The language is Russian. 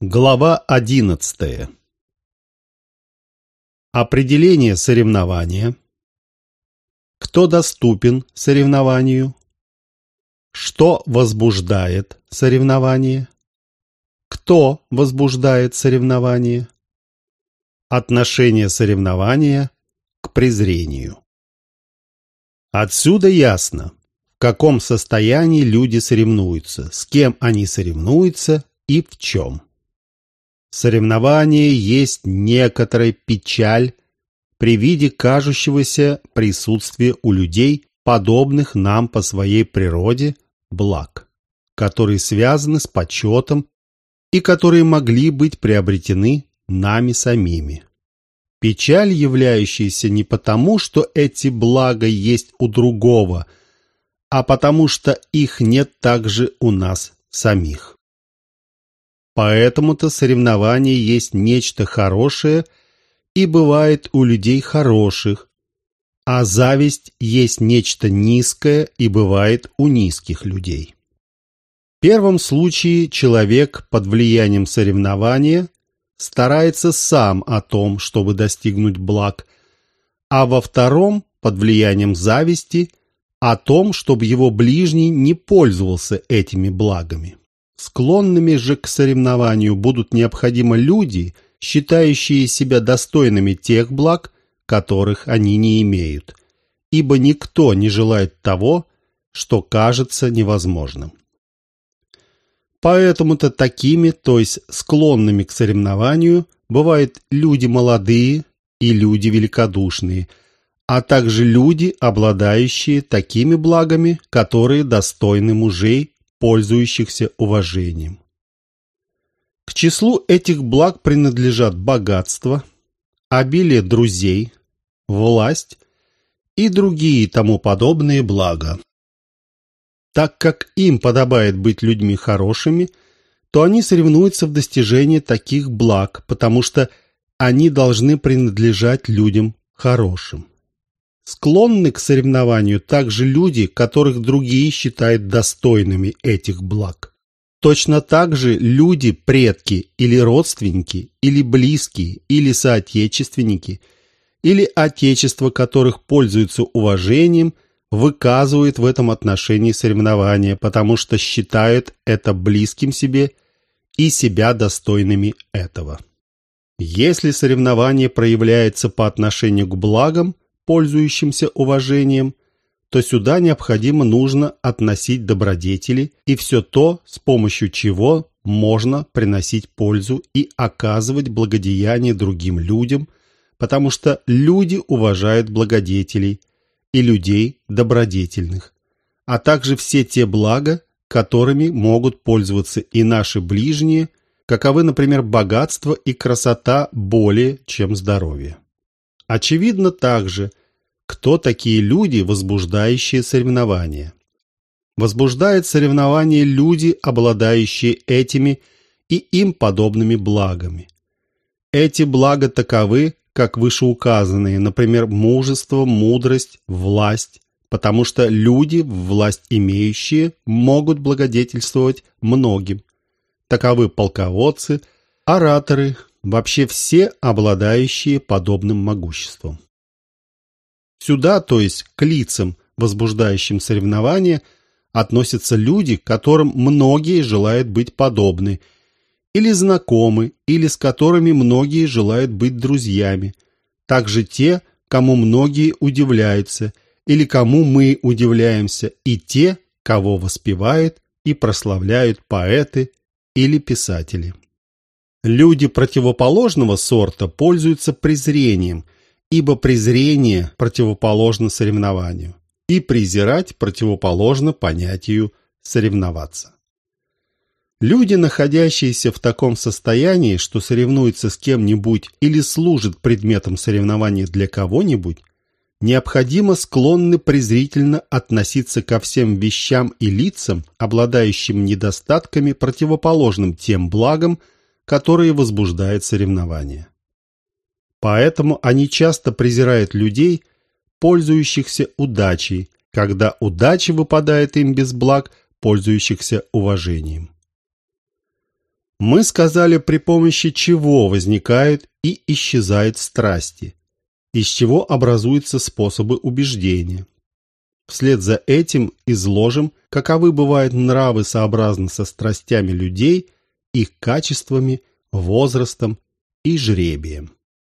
Глава одиннадцатая. Определение соревнования. Кто доступен соревнованию? Что возбуждает соревнование? Кто возбуждает соревнование? Отношение соревнования к презрению. Отсюда ясно, в каком состоянии люди соревнуются, с кем они соревнуются и в чем. Соревнование есть некоторая печаль при виде кажущегося присутствия у людей, подобных нам по своей природе, благ, которые связаны с почетом и которые могли быть приобретены нами самими. Печаль, являющаяся не потому, что эти блага есть у другого, а потому что их нет также у нас самих. Поэтому-то соревнование есть нечто хорошее и бывает у людей хороших, а зависть есть нечто низкое и бывает у низких людей. В первом случае человек под влиянием соревнования старается сам о том, чтобы достигнуть благ, а во втором, под влиянием зависти, о том, чтобы его ближний не пользовался этими благами. Склонными же к соревнованию будут необходимо люди, считающие себя достойными тех благ, которых они не имеют, ибо никто не желает того, что кажется невозможным. Поэтому-то такими, то есть склонными к соревнованию, бывают люди молодые и люди великодушные, а также люди, обладающие такими благами, которые достойны мужей пользующихся уважением. К числу этих благ принадлежат богатство, обилие друзей, власть и другие тому подобные блага. Так как им подобает быть людьми хорошими, то они соревнуются в достижении таких благ, потому что они должны принадлежать людям хорошим. Склонны к соревнованию также люди, которых другие считают достойными этих благ. Точно так же люди, предки или родственники, или близкие, или соотечественники, или отечество которых пользуются уважением, выказывают в этом отношении соревнования, потому что считают это близким себе и себя достойными этого. Если соревнование проявляется по отношению к благам – пользующимся уважением, то сюда необходимо нужно относить добродетели и все то, с помощью чего можно приносить пользу и оказывать благодеяние другим людям, потому что люди уважают благодетелей и людей добродетельных, а также все те блага, которыми могут пользоваться и наши ближние, каковы, например, богатство и красота более, чем здоровье. Очевидно также, кто такие люди, возбуждающие соревнования. Возбуждают соревнования люди, обладающие этими и им подобными благами. Эти блага таковы, как вышеуказанные, например, мужество, мудрость, власть, потому что люди, власть имеющие, могут благодетельствовать многим. Таковы полководцы, ораторы, вообще все обладающие подобным могуществом. Сюда, то есть к лицам, возбуждающим соревнования, относятся люди, которым многие желают быть подобны, или знакомы, или с которыми многие желают быть друзьями, также те, кому многие удивляются, или кому мы удивляемся, и те, кого воспевают и прославляют поэты или писатели. Люди противоположного сорта пользуются презрением – ибо презрение противоположно соревнованию, и презирать противоположно понятию соревноваться. Люди, находящиеся в таком состоянии, что соревнуются с кем-нибудь или служат предметом соревнования для кого-нибудь, необходимо склонны презрительно относиться ко всем вещам и лицам, обладающим недостатками, противоположным тем благам, которые возбуждает соревнование. Поэтому они часто презирают людей, пользующихся удачей, когда удача выпадает им без благ, пользующихся уважением. Мы сказали, при помощи чего возникают и исчезают страсти, из чего образуются способы убеждения. Вслед за этим изложим, каковы бывают нравы сообразно со страстями людей, их качествами, возрастом и жребием.